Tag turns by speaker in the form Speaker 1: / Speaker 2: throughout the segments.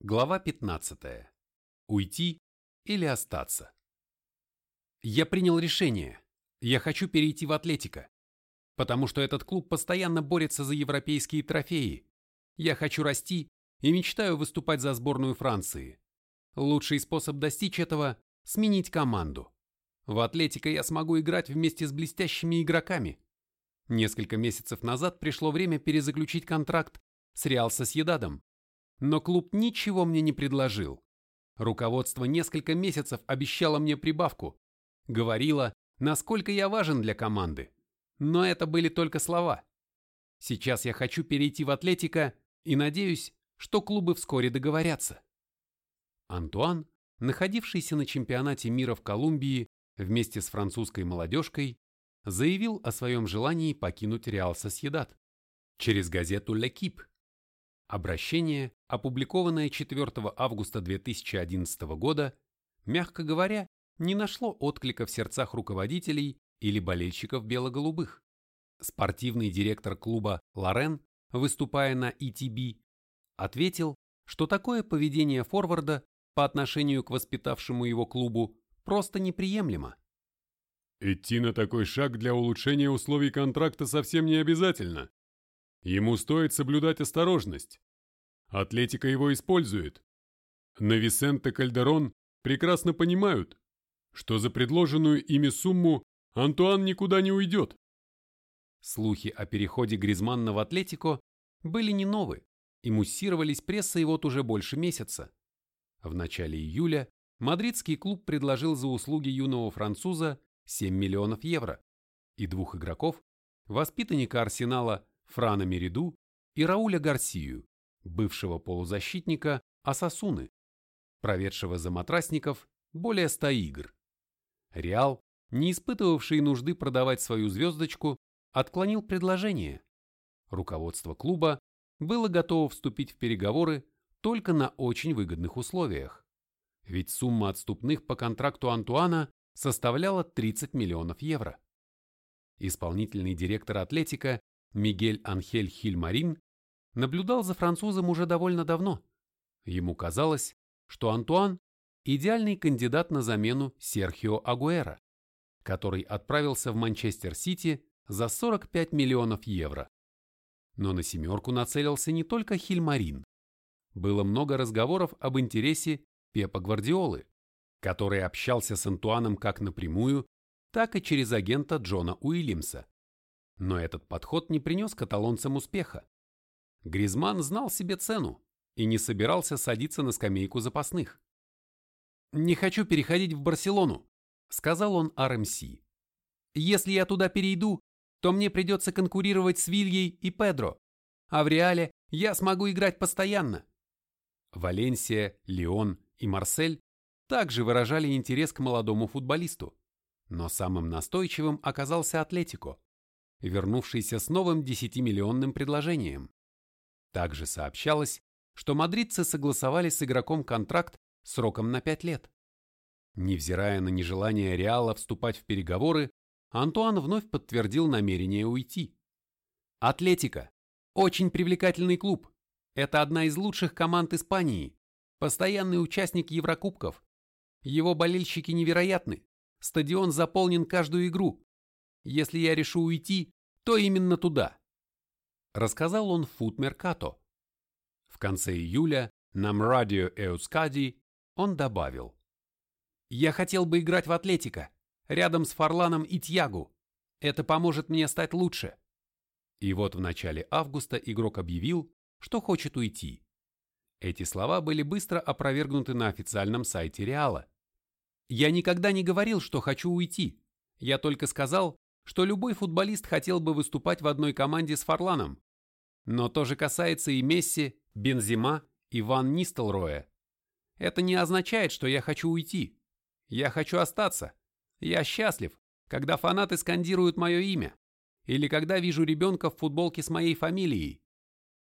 Speaker 1: Глава 15. Уйти или остаться. Я принял решение. Я хочу перейти в Атлетико, потому что этот клуб постоянно борется за европейские трофеи. Я хочу расти и мечтаю выступать за сборную Франции. Лучший способ достичь этого – сменить команду. В Атлетико я смогу играть вместе с блестящими игроками. Несколько месяцев назад пришло время перезаключить контракт с Реал Сосьедадом, но клуб ничего мне не предложил. Руководство несколько месяцев обещало мне прибавку, говорило, насколько я важен для команды. Но это были только слова. Сейчас я хочу перейти в Атлетико и надеюсь, что клубы вскоре договорятся. Антуан, находившийся на чемпионате мира в Колумбии вместе с французской молодежкой, заявил о своем желании покинуть Реал Сосьедад через газету «Лекип», Обращение, опубликованное 4 августа 2011 года, мягко говоря, не нашло отклика в сердцах руководителей или болельщиков бело-голубых. Спортивный директор клуба Лорен, выступая на ETB, ответил, что такое поведение форварда по отношению к воспитавшему его клубу просто неприемлемо.
Speaker 2: Идти на такой шаг для улучшения условий контракта совсем не обязательно. Ему стоит соблюдать осторожность. Атлетика его использует. На Висенте Кальдерон прекрасно понимают, что за предложенную ими сумму Антуан никуда не уйдет.
Speaker 1: Слухи о переходе Гризманна в Атлетико были не новы и муссировались прессой вот уже больше месяца. В начале июля мадридский клуб предложил за услуги юного француза 7 миллионов евро и двух игроков, воспитанника Арсенала Франа Мериду и Рауля Гарсию, бывшего полузащитника Асасуны, проведшего за матрасников более 100 игр. Реал, не испытывавший нужды продавать свою звездочку, отклонил предложение. Руководство клуба было готово вступить в переговоры только на очень выгодных условиях. Ведь сумма отступных по контракту Антуана составляла 30 миллионов евро. Исполнительный директор Атлетика Мигель Анхель Хильмарин наблюдал за французом уже довольно давно. Ему казалось, что Антуан – идеальный кандидат на замену Серхио Агуэра, который отправился в Манчестер-Сити за 45 миллионов евро. Но на семерку нацелился не только Хильмарин. Было много разговоров об интересе Пепа Гвардиолы, который общался с Антуаном как напрямую, так и через агента Джона Уильямса. Но этот подход не принес каталонцам успеха. Гризман знал себе цену и не собирался садиться на скамейку запасных. «Не хочу переходить в Барселону», — сказал он РМС. «Если я туда перейду, то мне придется конкурировать с Вильей и Педро, а в Реале я смогу играть постоянно». Валенсия, Лион и Марсель также выражали интерес к молодому футболисту, но самым настойчивым оказался Атлетико, вернувшийся с новым 10-миллионным предложением. Также сообщалось, что мадридцы согласовали с игроком контракт сроком на 5 лет. Невзирая на нежелание Реала вступать в переговоры, Антуан вновь подтвердил намерение уйти. Атлетика. Очень привлекательный клуб. Это одна из лучших команд Испании. Постоянный участник Еврокубков. Его болельщики невероятны. Стадион заполнен каждую игру. Если я решу уйти, то именно туда рассказал он Фут Меркато. В конце июля на Мрадио Эускади он добавил. «Я хотел бы играть в Атлетика, рядом с Фарланом и Тьягу. Это поможет мне стать лучше». И вот в начале августа игрок объявил, что хочет уйти. Эти слова были быстро опровергнуты на официальном сайте Реала. «Я никогда не говорил, что хочу уйти. Я только сказал, что любой футболист хотел бы выступать в одной команде с Фарланом. Но то же касается и Месси, Бензима и Ван Нистелроя. Это не означает, что я хочу уйти. Я хочу остаться. Я счастлив, когда фанаты скандируют мое имя. Или когда вижу ребенка в футболке с моей фамилией.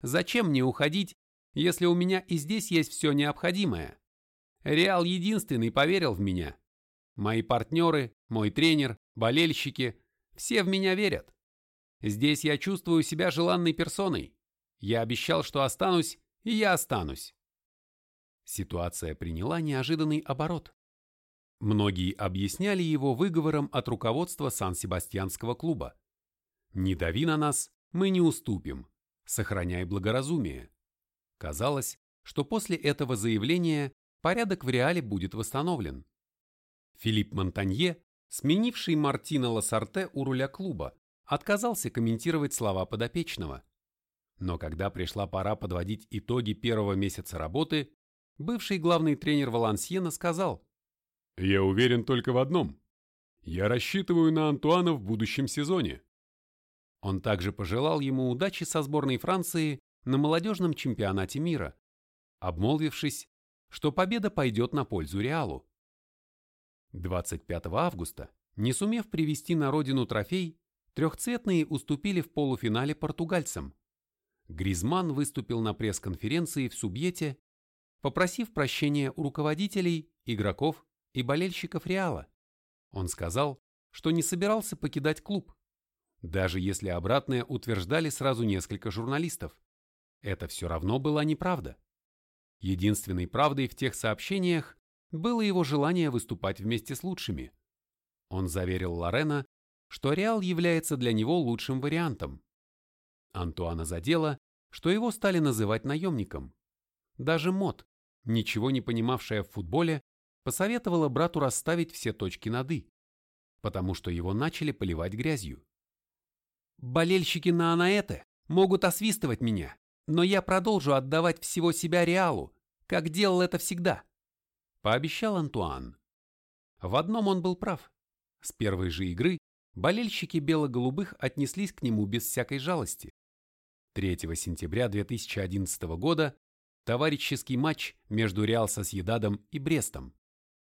Speaker 1: Зачем мне уходить, если у меня и здесь есть все необходимое? Реал единственный поверил в меня. Мои партнеры, мой тренер, болельщики – все в меня верят. Здесь я чувствую себя желанной персоной. Я обещал, что останусь, и я останусь. Ситуация приняла неожиданный оборот. Многие объясняли его выговором от руководства Сан-Себастьянского клуба. «Не дави на нас, мы не уступим. Сохраняй благоразумие». Казалось, что после этого заявления порядок в реале будет восстановлен. Филипп Монтанье, сменивший Мартина Лассарте у руля клуба, отказался комментировать слова подопечного. Но когда пришла пора подводить итоги первого месяца работы, бывший главный тренер Валансьена сказал
Speaker 2: «Я уверен только в одном. Я рассчитываю на Антуана в будущем сезоне».
Speaker 1: Он также пожелал ему удачи со сборной Франции на молодежном чемпионате мира, обмолвившись, что победа пойдет на пользу Реалу. 25 августа, не сумев привести на родину трофей, трехцветные уступили в полуфинале португальцам. Гризман выступил на пресс-конференции в Субьете, попросив прощения у руководителей, игроков и болельщиков Реала. Он сказал, что не собирался покидать клуб, даже если обратное утверждали сразу несколько журналистов. Это все равно была неправда. Единственной правдой в тех сообщениях было его желание выступать вместе с лучшими. Он заверил Лорена, что Реал является для него лучшим вариантом. Антуана задело, что его стали называть наемником. Даже Мот, ничего не понимавшая в футболе, посоветовала брату расставить все точки над «и», потому что его начали поливать грязью. «Болельщики на Анаэте могут освистывать меня, но я продолжу отдавать всего себя Реалу, как делал это всегда», — пообещал Антуан. В одном он был прав. С первой же игры болельщики бело-голубых отнеслись к нему без всякой жалости. 3 сентября 2011 года товарищеский матч между Реал Сосьедадом и Брестом.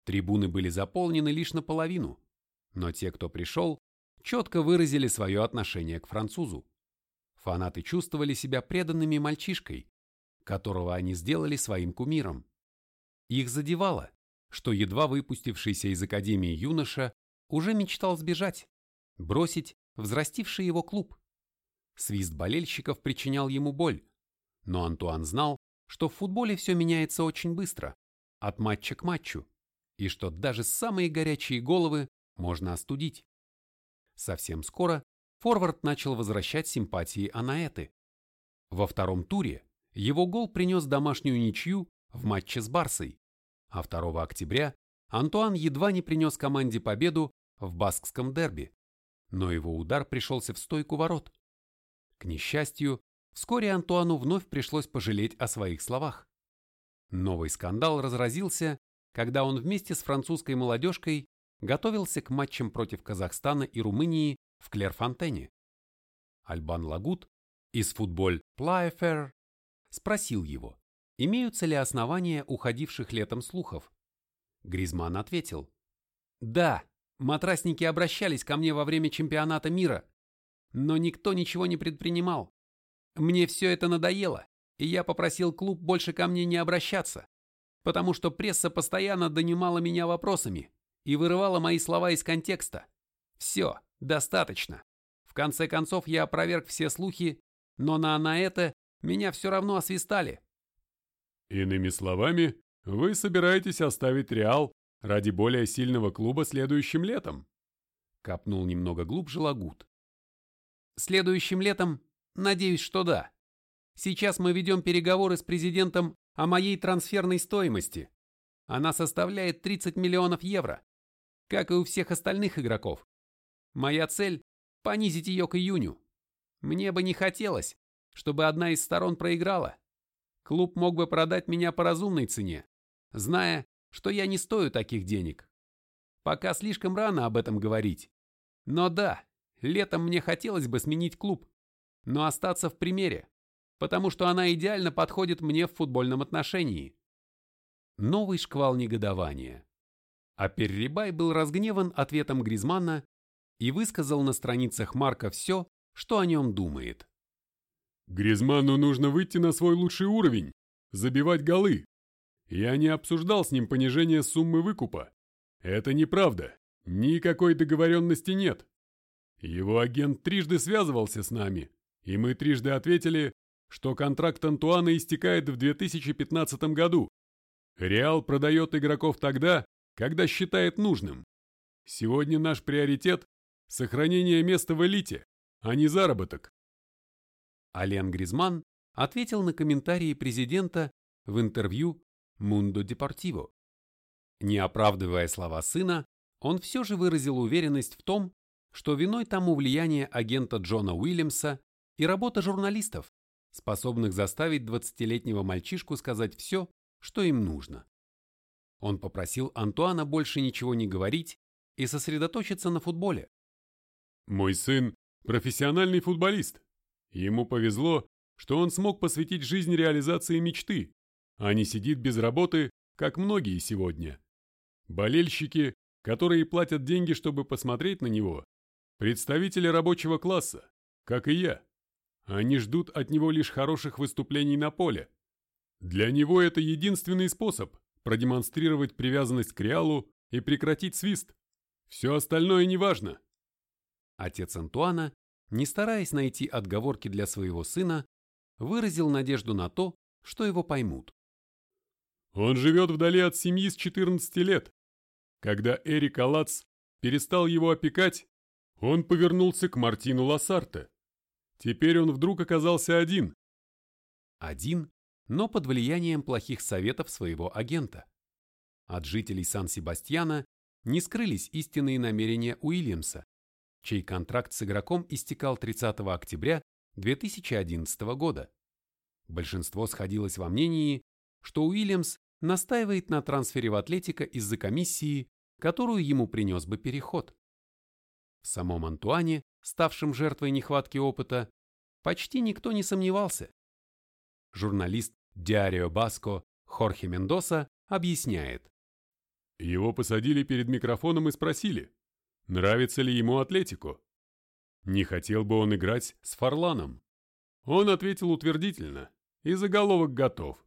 Speaker 1: Трибуны были заполнены лишь наполовину, но те, кто пришел, четко выразили свое отношение к французу. Фанаты чувствовали себя преданными мальчишкой, которого они сделали своим кумиром. Их задевало, что едва выпустившийся из академии юноша уже мечтал сбежать, бросить взрастивший его клуб. Свист болельщиков причинял ему боль, но Антуан знал, что в футболе все меняется очень быстро, от матча к матчу, и что даже самые горячие головы можно остудить. Совсем скоро форвард начал возвращать симпатии Анаэты. Во втором туре его гол принес домашнюю ничью в матче с Барсой, а 2 октября Антуан едва не принес команде победу в баскском дерби, но его удар пришелся в стойку ворот. К несчастью, вскоре Антуану вновь пришлось пожалеть о своих словах. Новый скандал разразился, когда он вместе с французской молодежкой готовился к матчам против Казахстана и Румынии в Клерфонтене. Альбан Лагут из футболь Плайфер спросил его, имеются ли основания уходивших летом слухов. Гризман ответил, «Да, матрасники обращались ко мне во время чемпионата мира, но никто ничего не предпринимал. Мне все это надоело, и я попросил клуб больше ко мне не обращаться, потому что пресса постоянно донимала меня вопросами и вырывала мои слова из контекста. Все, достаточно. В конце концов я опроверг все слухи, но на, на это меня все равно освистали.
Speaker 2: Иными словами, вы собираетесь оставить Реал ради более сильного клуба следующим летом?
Speaker 1: Капнул немного глубже Лагут. Следующим летом, надеюсь, что да. Сейчас мы ведем переговоры с президентом о моей трансферной стоимости. Она составляет 30 миллионов евро как и у всех остальных игроков. Моя цель – понизить ее к июню. Мне бы не хотелось, чтобы одна из сторон проиграла. Клуб мог бы продать меня по разумной цене, зная, что я не стою таких денег. Пока слишком рано об этом говорить. Но да, летом мне хотелось бы сменить клуб, но остаться в примере, потому что она идеально подходит мне в футбольном отношении. Новый шквал негодования. А Перрибай был разгневан ответом Гризмана и высказал на страницах Марка все, что о нем думает.
Speaker 2: «Гризману нужно выйти на свой лучший уровень, забивать голы. Я не обсуждал с ним понижение суммы выкупа. Это неправда, никакой договоренности нет. Его агент трижды связывался с нами, и мы трижды ответили, что контракт Антуана истекает в 2015 году. Реал продает игроков тогда, когда считает нужным. Сегодня наш приоритет – сохранение места в элите, а не заработок.
Speaker 1: Ален Гризман ответил на комментарии президента в интервью «Мундо Депортиво». Не оправдывая слова сына, он все же выразил уверенность в том, что виной тому влияние агента Джона Уильямса и работа журналистов, способных заставить 20-летнего мальчишку сказать все, что им нужно. Он попросил Антуана больше ничего не говорить и сосредоточиться на футболе.
Speaker 2: «Мой сын – профессиональный футболист. Ему повезло, что он смог посвятить жизнь реализации мечты, а не сидит без работы, как многие сегодня. Болельщики, которые платят деньги, чтобы посмотреть на него, представители рабочего класса, как и я. Они ждут от него лишь хороших выступлений на поле. Для него это единственный способ продемонстрировать привязанность к Реалу и прекратить свист. Все остальное неважно.
Speaker 1: Отец Антуана, не стараясь найти отговорки для своего сына, выразил надежду на то, что его поймут.
Speaker 2: Он живет вдали от семьи с 14 лет. Когда Эрик Алац перестал его опекать, он повернулся к Мартину Лассарте. Теперь он вдруг оказался один.
Speaker 1: Один, но под влиянием плохих советов своего агента. От жителей Сан-Себастьяна не скрылись истинные намерения Уильямса, чей контракт с игроком истекал 30 октября 2011 года. Большинство сходилось во мнении, что Уильямс настаивает на трансфере в Атлетико из-за комиссии, которую ему принес бы переход. В самом Антуане, ставшем жертвой нехватки опыта, почти никто не сомневался. Журналист Диарио Баско Хорхе Мендоса объясняет.
Speaker 2: Его посадили перед микрофоном и спросили, нравится ли ему Атлетико. Не хотел бы он играть с Фарланом. Он ответил утвердительно, и заголовок готов.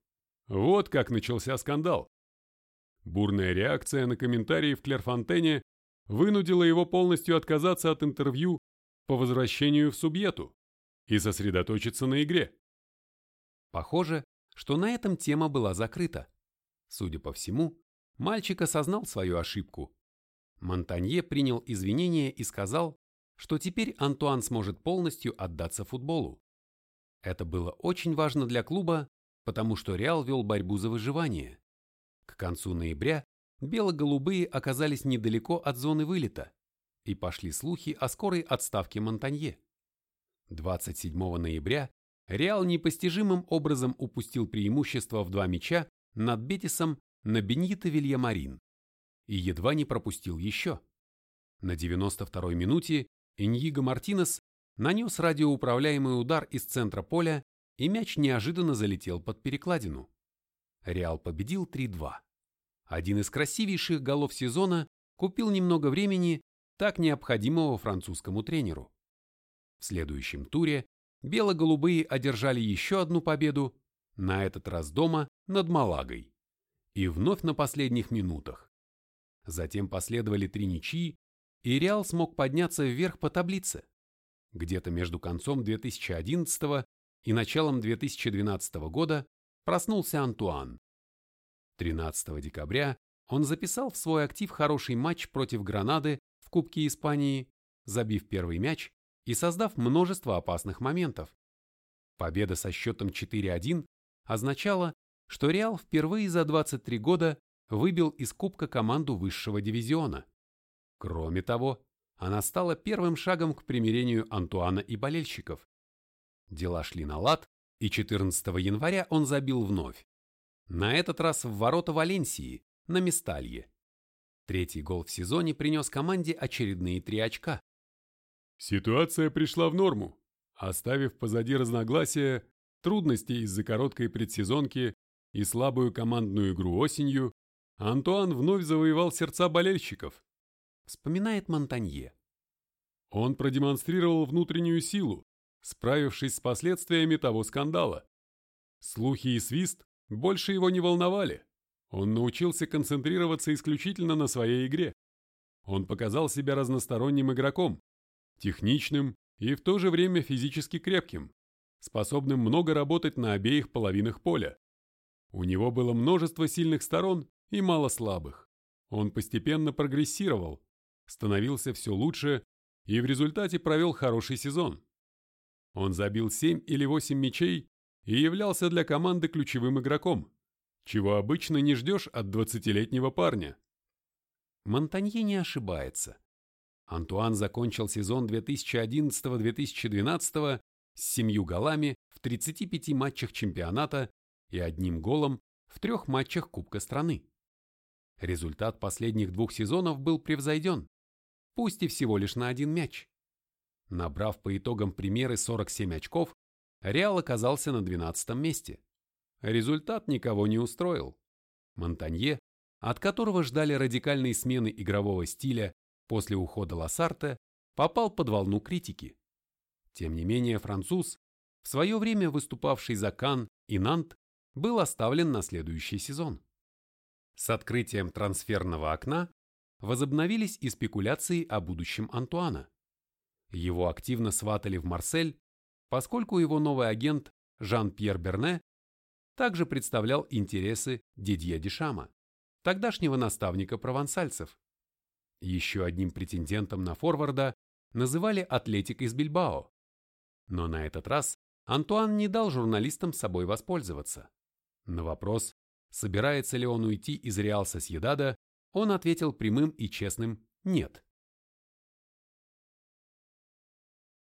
Speaker 2: Вот как начался скандал. Бурная реакция на комментарии в Клерфонтене вынудила его полностью отказаться от интервью по возвращению в Субъету и сосредоточиться на игре.
Speaker 1: Похоже, что на этом тема была закрыта. Судя по всему, мальчик осознал свою ошибку. Монтанье принял извинения и сказал, что теперь Антуан сможет полностью отдаться футболу. Это было очень важно для клуба, потому что Реал вел борьбу за выживание. К концу ноября бело-голубые оказались недалеко от зоны вылета, и пошли слухи о скорой отставке Монтанье. 27 ноября Реал непостижимым образом упустил преимущество в два мяча над Бетисом на Беньито Вильямарин и едва не пропустил еще. На 92-й минуте Иньиго Мартинес нанес радиоуправляемый удар из центра поля, и мяч неожиданно залетел под перекладину. Реал победил 3-2. Один из красивейших голов сезона купил немного времени, так необходимого французскому тренеру. В следующем туре бело-голубые одержали еще одну победу, на этот раз дома над Малагой. И вновь на последних минутах. Затем последовали три ничьи, и Реал смог подняться вверх по таблице. Где-то между концом 2011 и началом 2012 года проснулся Антуан. 13 декабря он записал в свой актив хороший матч против Гранады в Кубке Испании, забив первый мяч и создав множество опасных моментов. Победа со счетом 4-1 означала, что Реал впервые за 23 года выбил из Кубка команду высшего дивизиона. Кроме того, она стала первым шагом к примирению Антуана и болельщиков. Дела шли на лад, и 14 января он забил вновь. На этот раз в ворота Валенсии, на Месталье. Третий гол в сезоне принес команде очередные три очка.
Speaker 2: Ситуация пришла в норму, оставив позади разногласия, трудности из-за короткой предсезонки и слабую командную игру осенью, Антуан вновь завоевал сердца болельщиков.
Speaker 1: Вспоминает Монтанье.
Speaker 2: Он продемонстрировал внутреннюю силу, справившись с последствиями того скандала. Слухи и свист больше его не волновали. Он научился концентрироваться исключительно на своей игре. Он показал себя разносторонним игроком, техничным и в то же время физически крепким, способным много работать на обеих половинах поля. У него было множество сильных сторон и мало слабых. Он постепенно прогрессировал, становился все лучше и в результате провел хороший сезон. Он забил 7 или 8 мячей и являлся для команды ключевым игроком, чего обычно не ждешь от 20-летнего парня.
Speaker 1: Монтанье не ошибается. Антуан закончил сезон 2011-2012 с семью голами в 35 матчах чемпионата и одним голом в трех матчах Кубка страны. Результат последних двух сезонов был превзойден, пусть и всего лишь на один мяч. Набрав по итогам примеры 47 очков, Реал оказался на 12 месте. Результат никого не устроил. Монтанье, от которого ждали радикальной смены игрового стиля после ухода Лассарте, попал под волну критики. Тем не менее француз, в свое время выступавший за Кан и Нант, был оставлен на следующий сезон. С открытием трансферного окна возобновились и спекуляции о будущем Антуана. Его активно сватали в Марсель, поскольку его новый агент Жан-Пьер Берне также представлял интересы Дидье Дешама, тогдашнего наставника провансальцев. Еще одним претендентом на форварда называли Атлетик из Бильбао. Но на этот раз Антуан не дал журналистам собой воспользоваться. На вопрос, собирается ли он уйти из Реал Сосьедада, он ответил прямым и честным «нет».